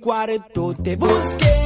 cuarto te busqué.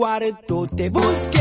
cuarto te busqué.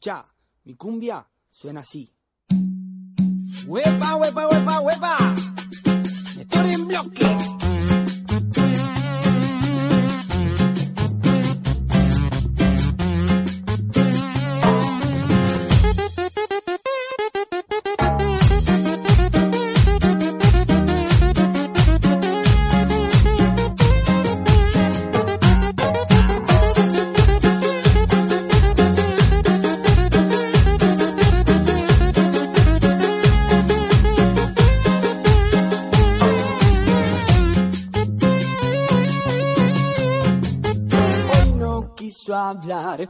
escuchá, mi cumbia suena así. ¡Huepa, huepa, huepa, huepa! ¡Estoy en bloque! hablar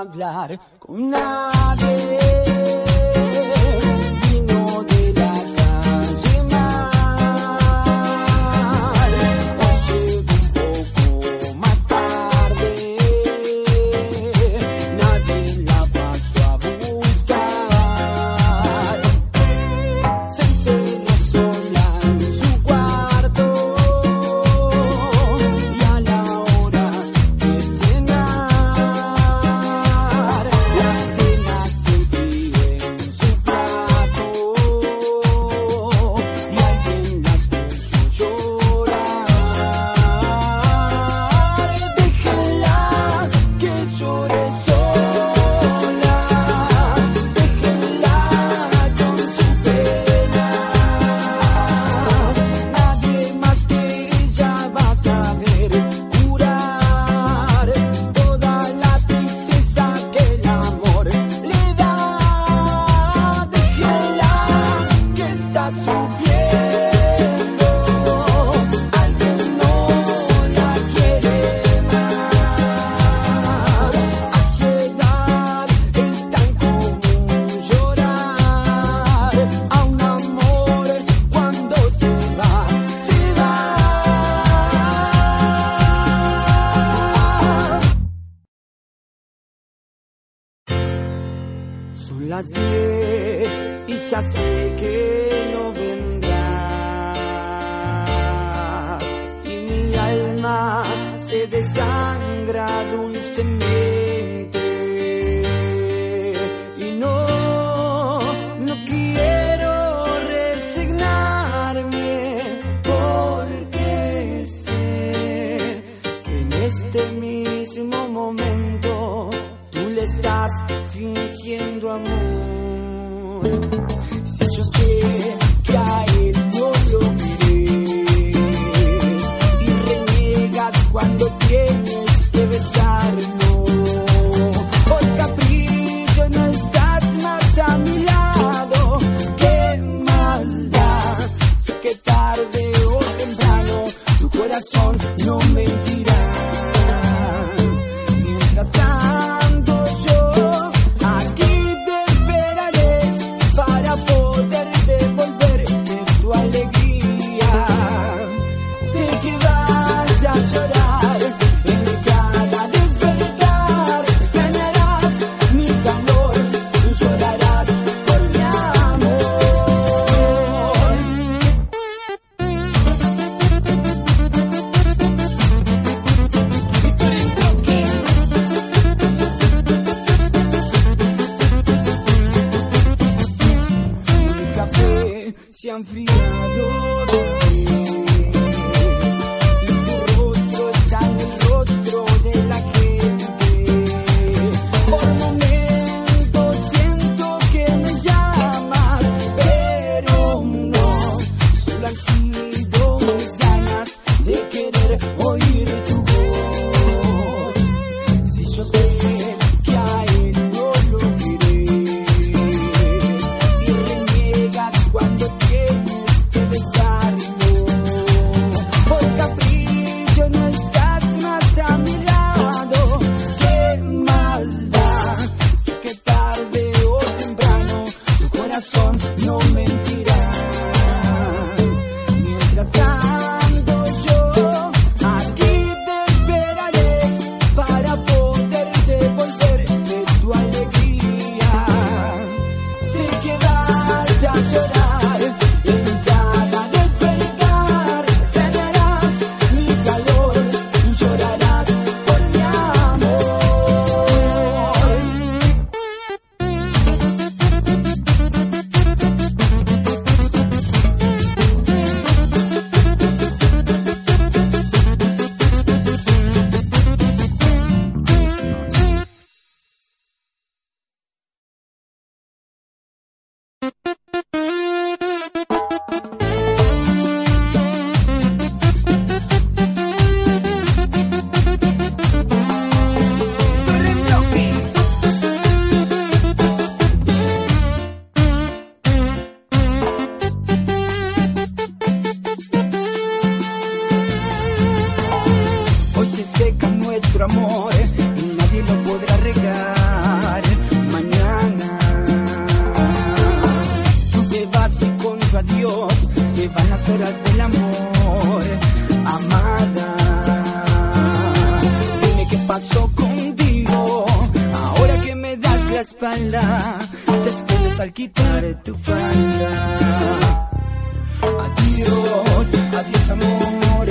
hablar con nadie. Te escondes al quitar tu falda. Adiós, adiós amor,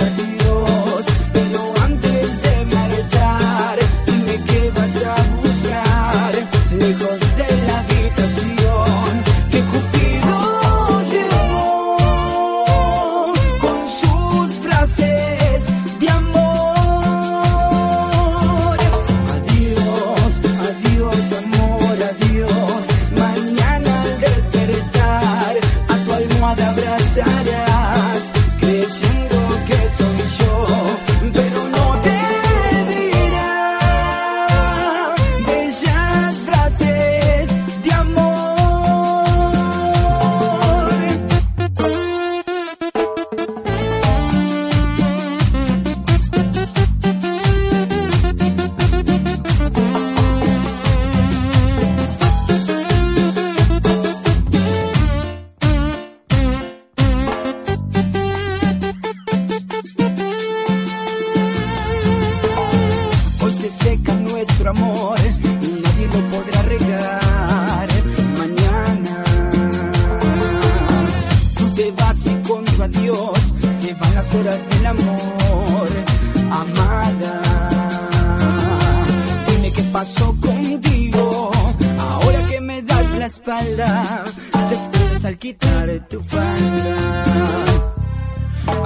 seca nuestro amor y nadie lo podrá regar mañana. Tú te vas y con tu adiós se van las horas del amor, amada. Dime qué pasó contigo, ahora que me das la espalda, te escondes al quitar tu falda.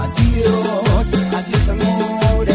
Adiós, adiós amor,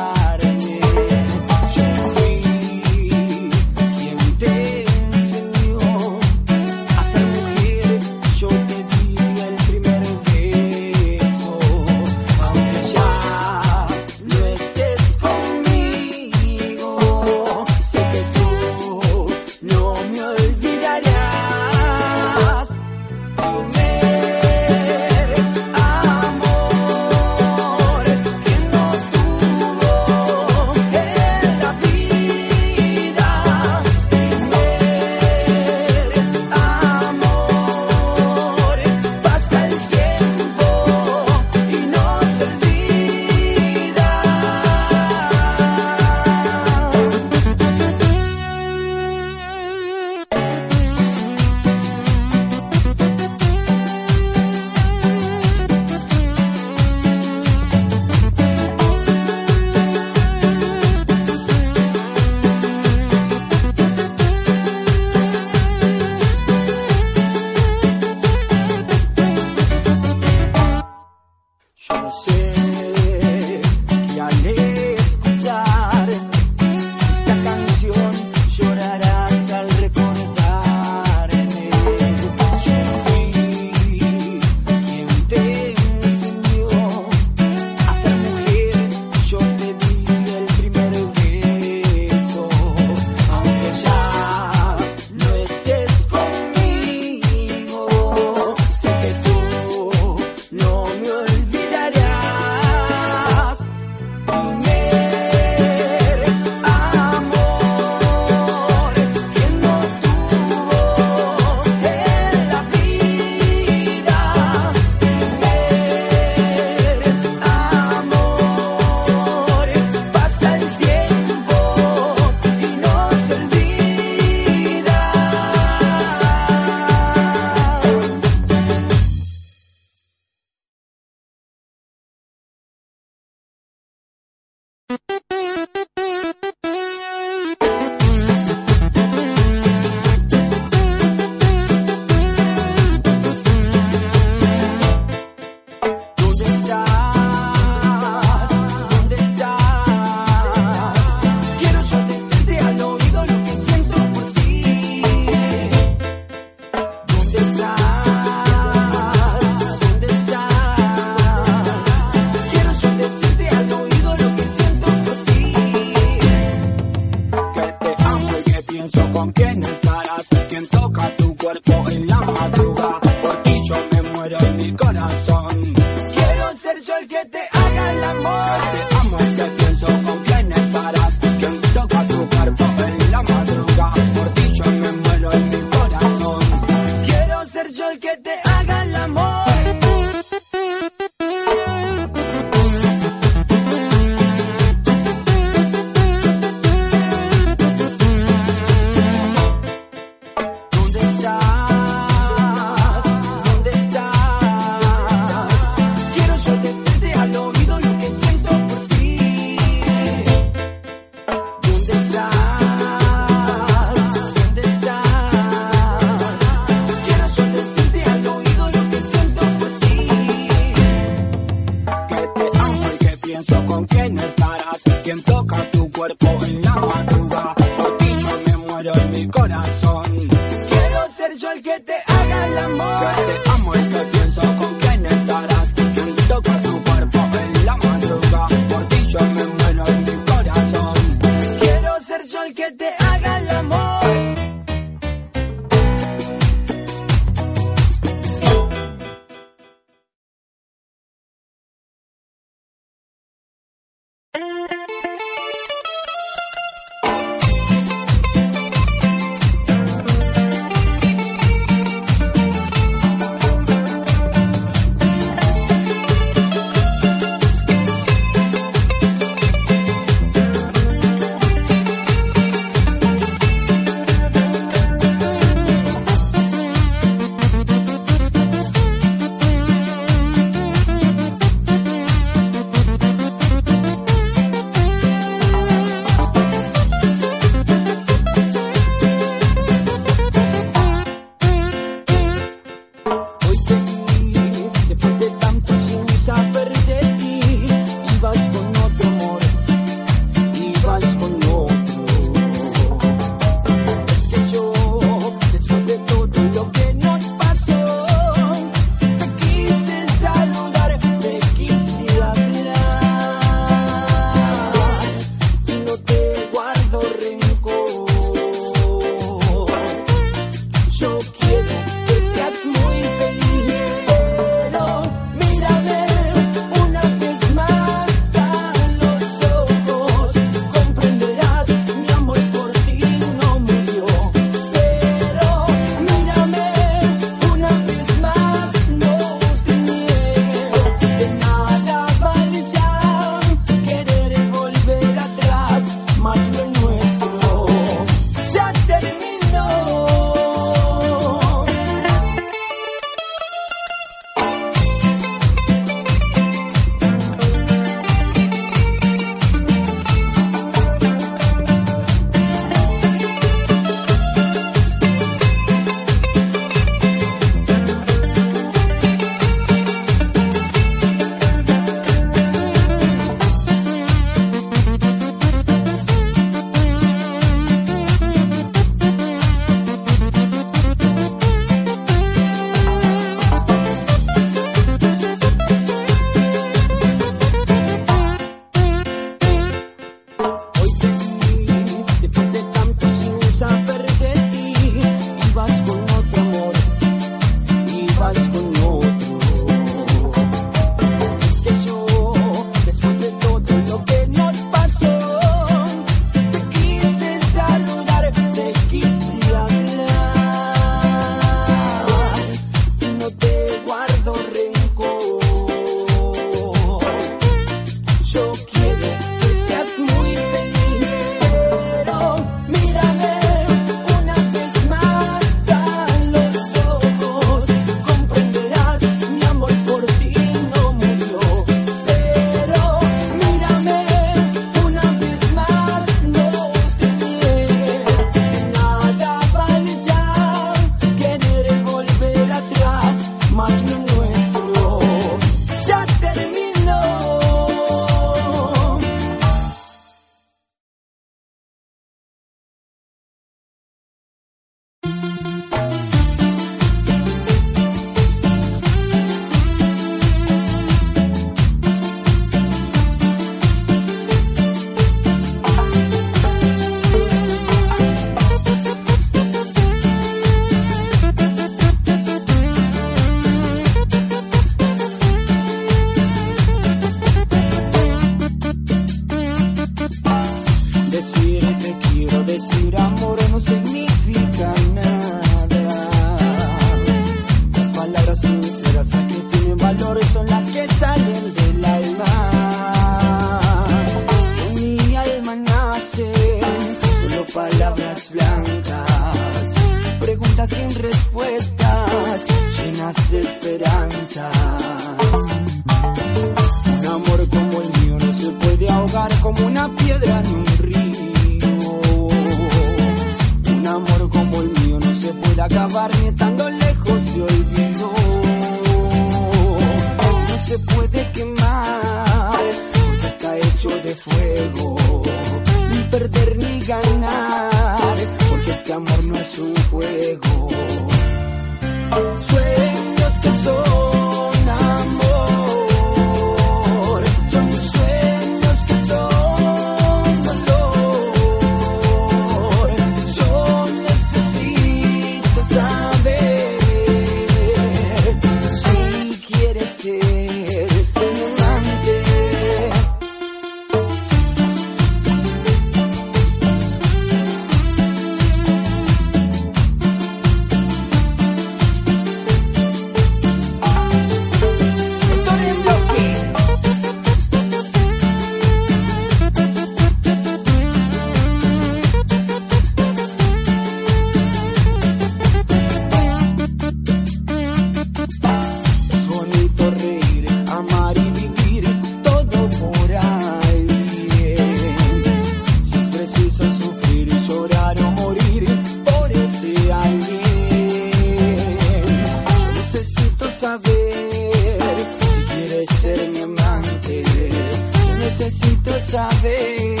vez.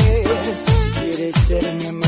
Quieres ser mi amor.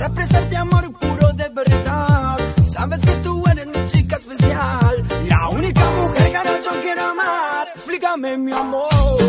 para expresarte amor puro de verdad. Sabes que tú eres mi chica especial, la única mujer que ahora yo quiero amar. Explícame mi amor.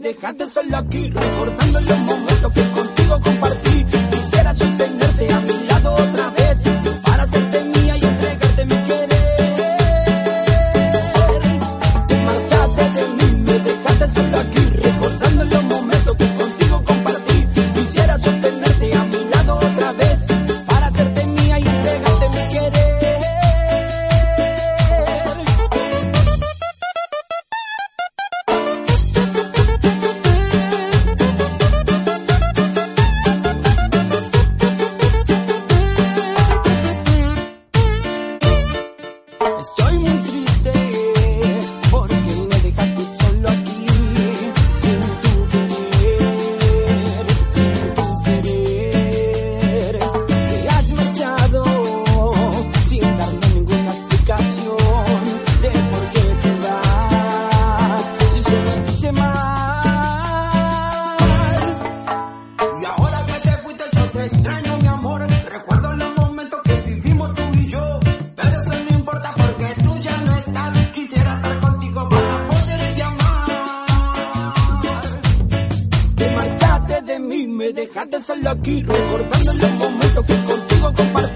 dejaste solo aquí recordando los momentos que contaste. Recordando los momentos que contigo compartí.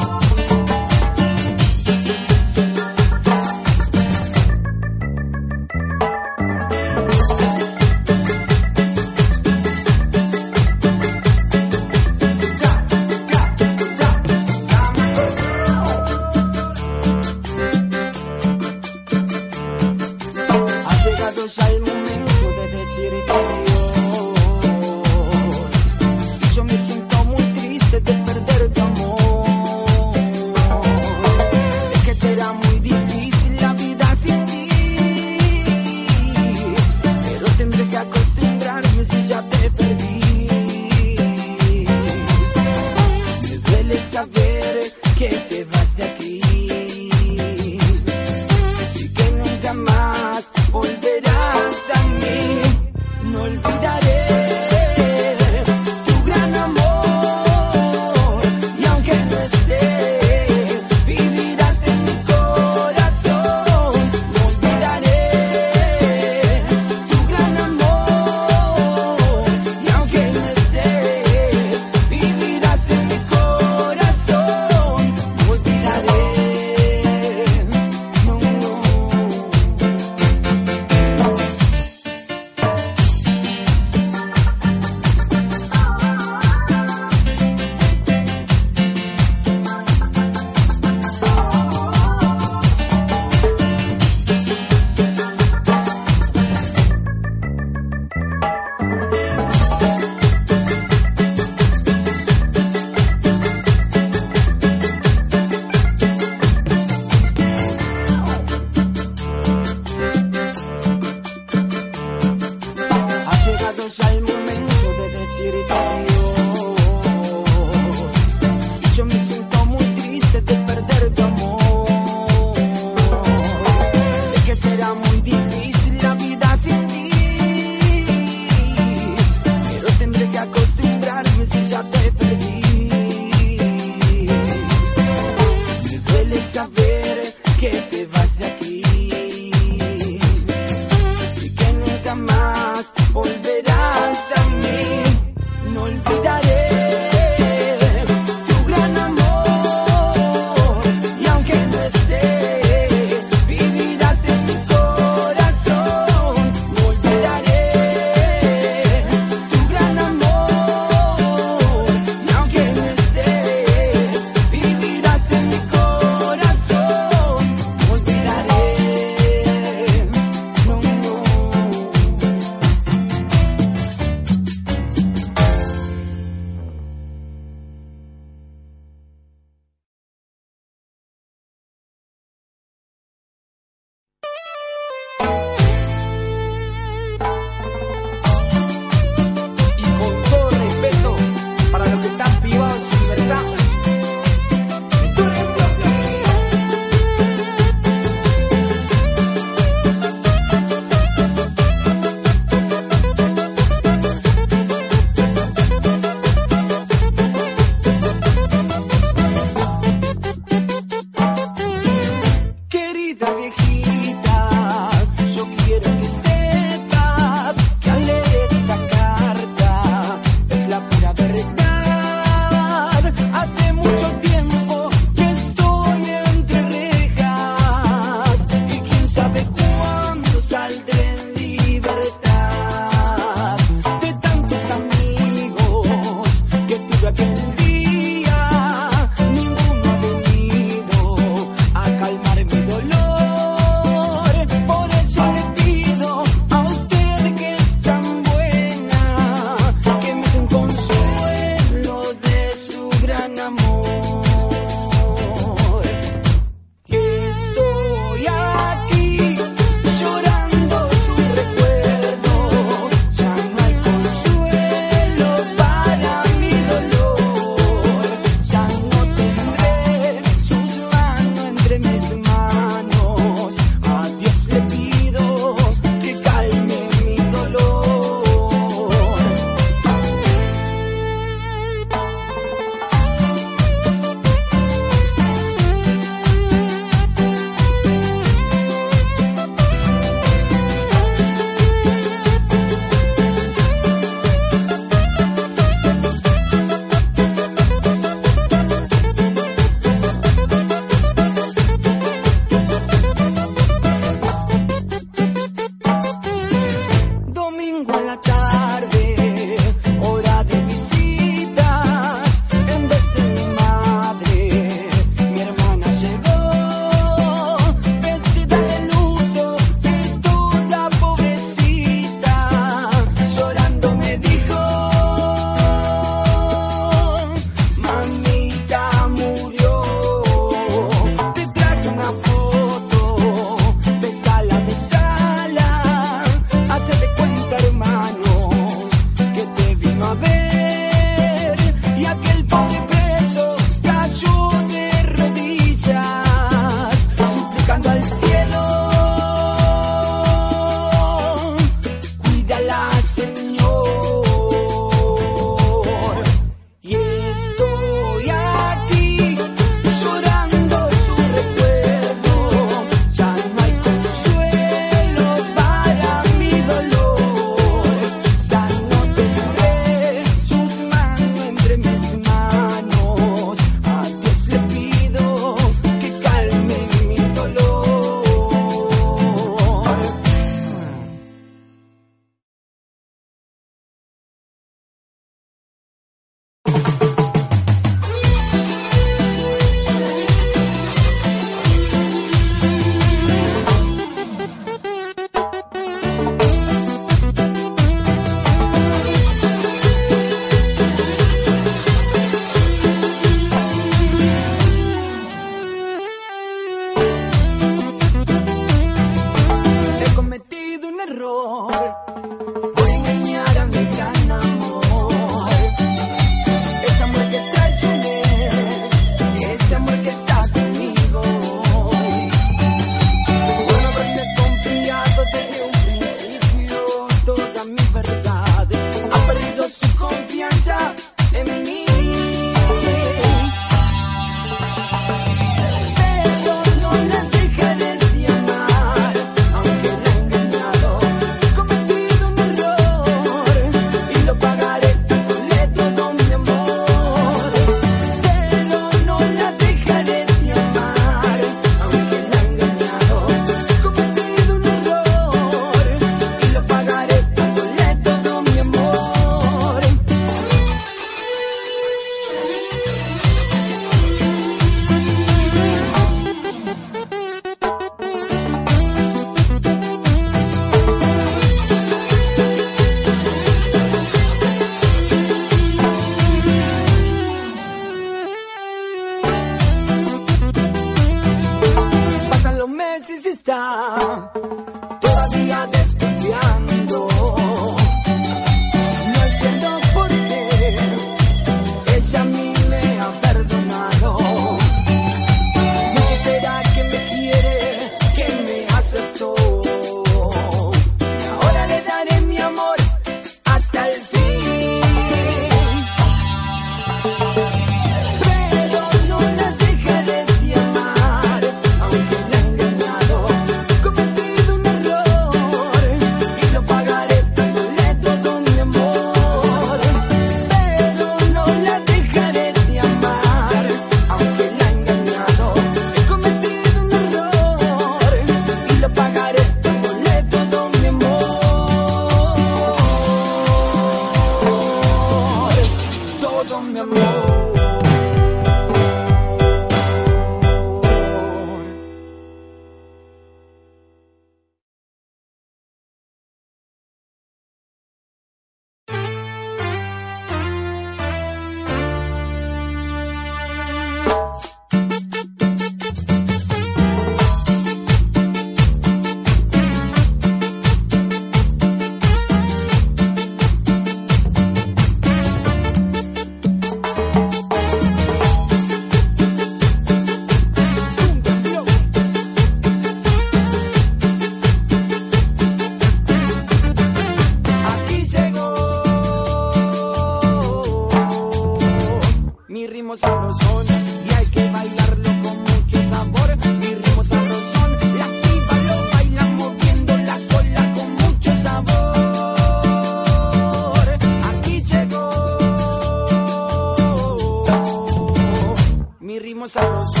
Mi